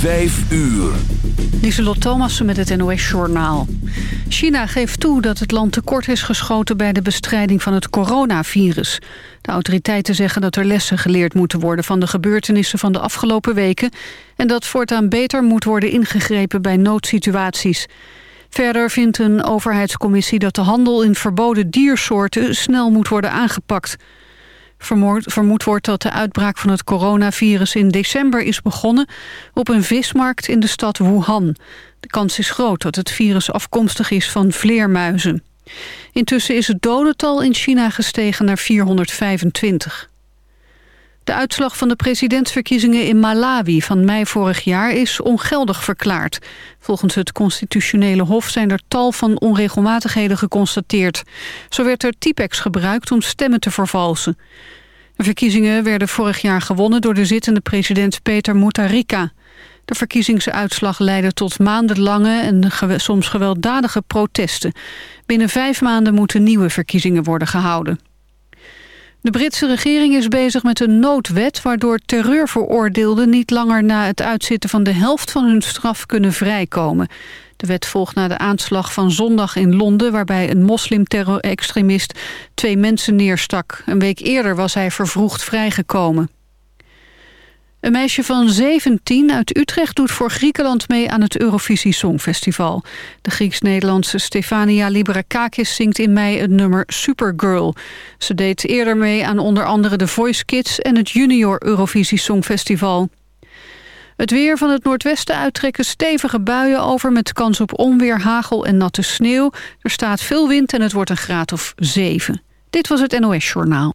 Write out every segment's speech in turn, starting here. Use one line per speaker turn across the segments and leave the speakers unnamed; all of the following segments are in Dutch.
Vijf uur.
Lieselot Thomassen met het NOS-journaal. China geeft toe dat het land tekort is geschoten bij de bestrijding van het coronavirus. De autoriteiten zeggen dat er lessen geleerd moeten worden van de gebeurtenissen van de afgelopen weken... en dat voortaan beter moet worden ingegrepen bij noodsituaties. Verder vindt een overheidscommissie dat de handel in verboden diersoorten snel moet worden aangepakt... Vermoed wordt dat de uitbraak van het coronavirus in december is begonnen op een vismarkt in de stad Wuhan. De kans is groot dat het virus afkomstig is van vleermuizen. Intussen is het dodental in China gestegen naar 425. De uitslag van de presidentsverkiezingen in Malawi van mei vorig jaar is ongeldig verklaard. Volgens het constitutionele hof zijn er tal van onregelmatigheden geconstateerd. Zo werd er Tipex gebruikt om stemmen te vervalsen. De verkiezingen werden vorig jaar gewonnen door de zittende president Peter Mutharika. De verkiezingsuitslag leidde tot maandenlange en soms gewelddadige protesten. Binnen vijf maanden moeten nieuwe verkiezingen worden gehouden. De Britse regering is bezig met een noodwet... waardoor terreurveroordeelden niet langer na het uitzitten van de helft van hun straf kunnen vrijkomen. De wet volgt na de aanslag van zondag in Londen... waarbij een moslimterror-extremist twee mensen neerstak. Een week eerder was hij vervroegd vrijgekomen. Een meisje van 17 uit Utrecht doet voor Griekenland mee aan het Eurovisie Songfestival. De Grieks-Nederlandse Stefania Librakakis zingt in mei het nummer Supergirl. Ze deed eerder mee aan onder andere de Voice Kids en het Junior Eurovisie Songfestival. Het weer van het noordwesten uittrekken stevige buien over... met kans op onweer, hagel en natte sneeuw. Er staat veel wind en het wordt een graad of 7. Dit was het NOS Journaal.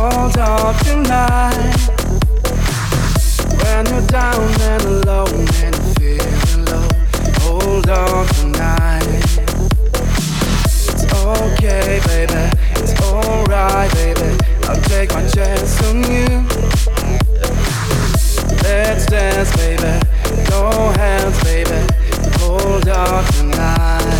Hold off tonight. When you're down and alone and feeling low, hold on tonight. It's okay, baby. It's alright, baby. I'll take my chance on you. Let's dance, baby. No hands, baby. Hold on tonight.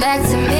back to me.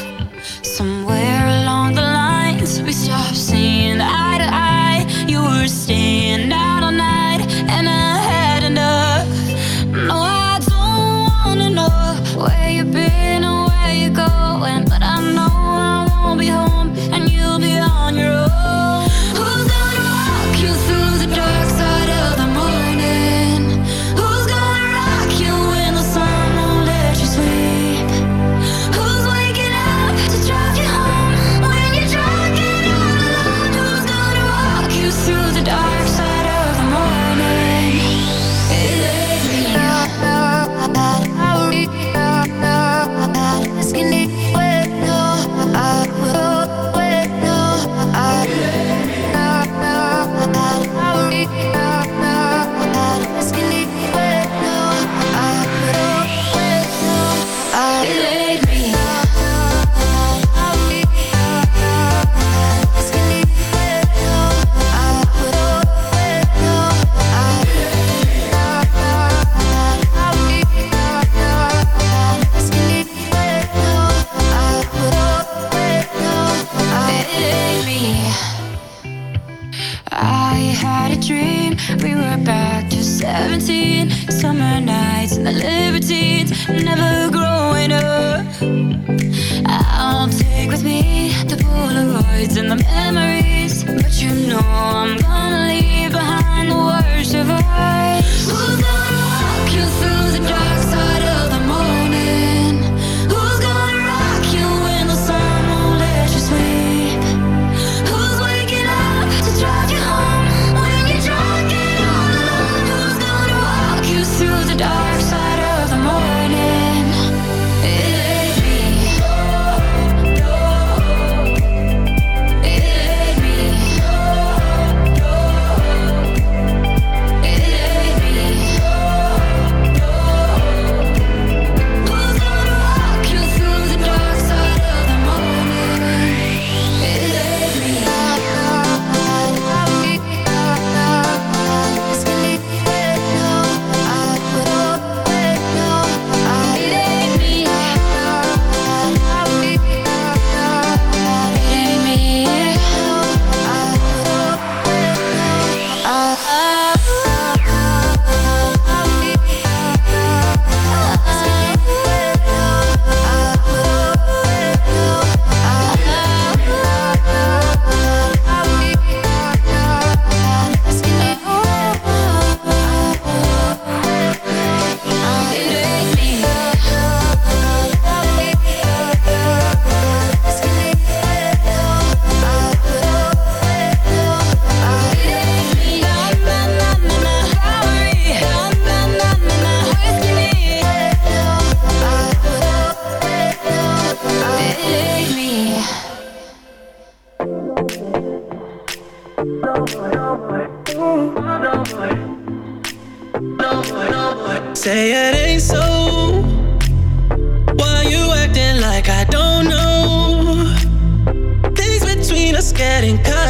getting
good.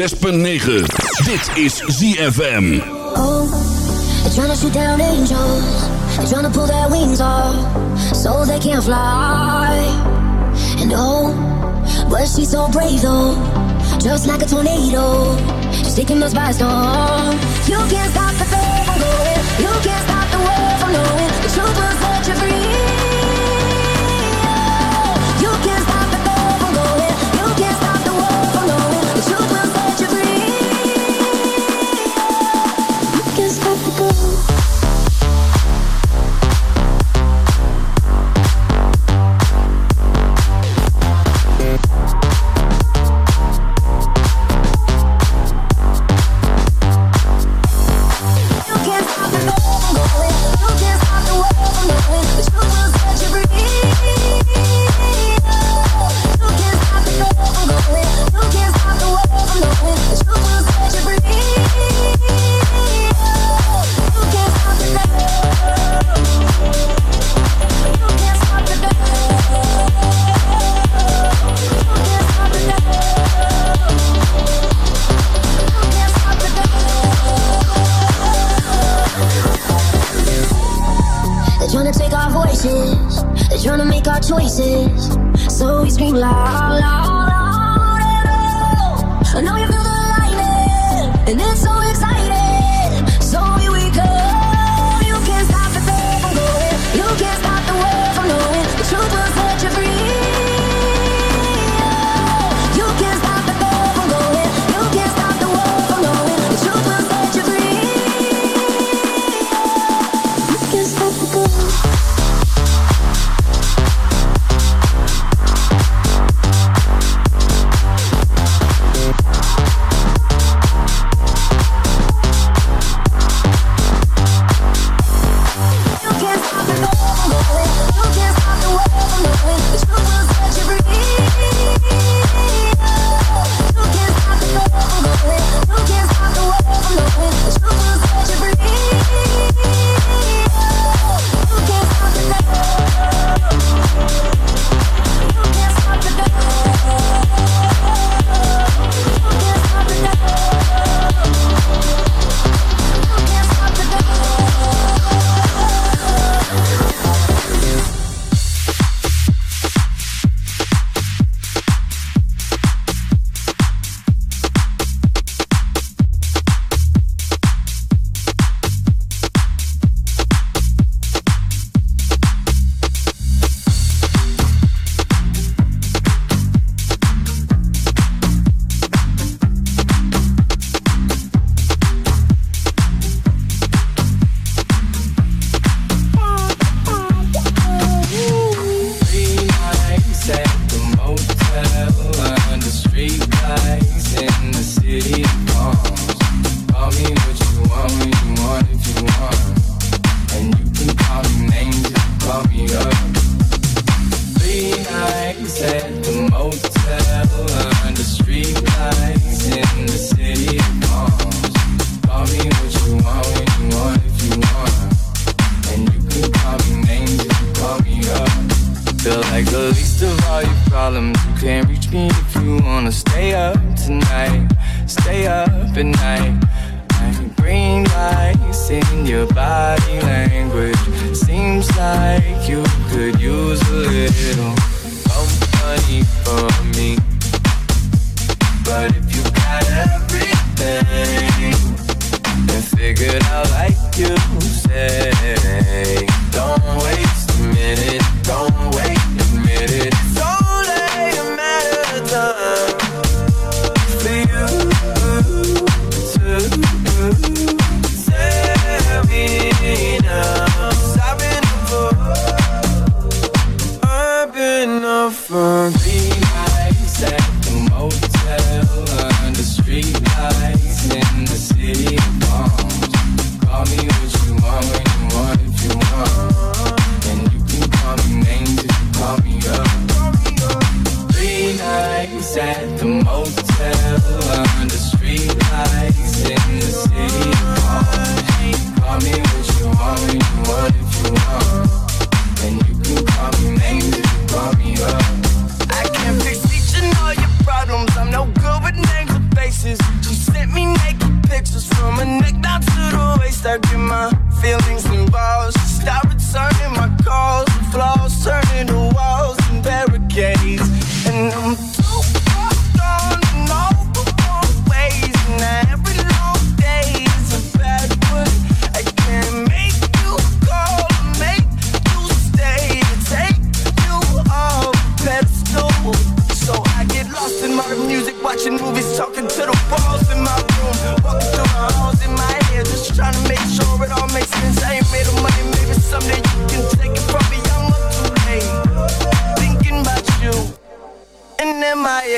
106.9.
Dit is ZFM.
Oh, they're trying to shoot down angels. They're trying to pull their wings off. So they can't fly. And oh, but she's so brave though. Just like a tornado. She's taking us by storm. You can't stop the faith from going. You can't stop the world from knowing. The truth was you free.
all your problems. You can't reach me if you wanna stay up tonight. Stay up at night. Like green lights in your body language. Seems like you could use a little company for me. But if you got everything and figured out like you
said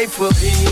safe will be.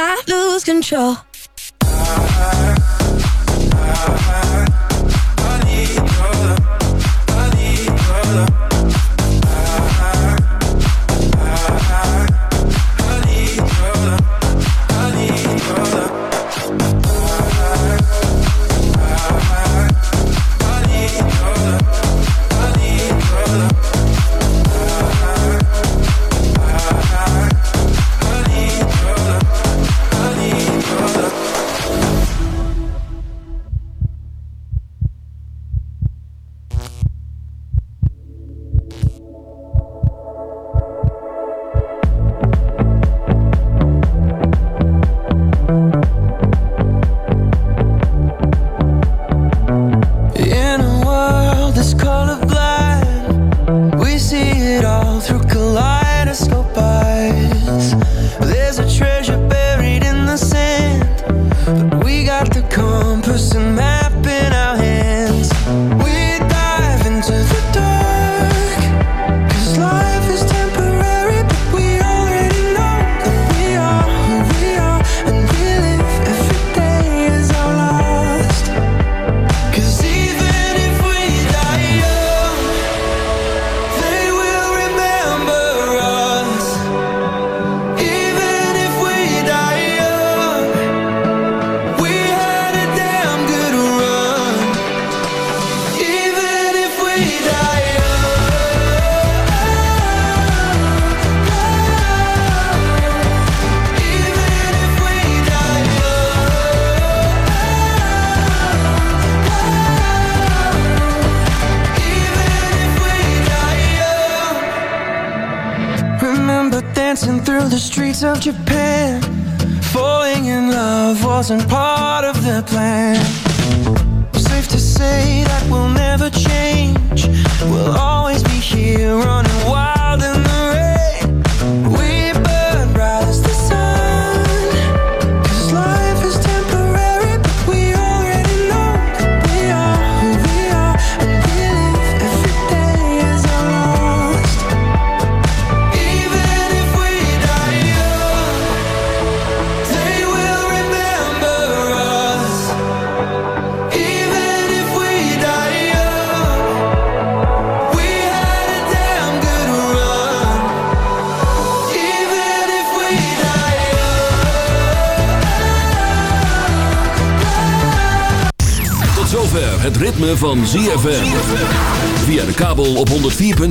I lose control.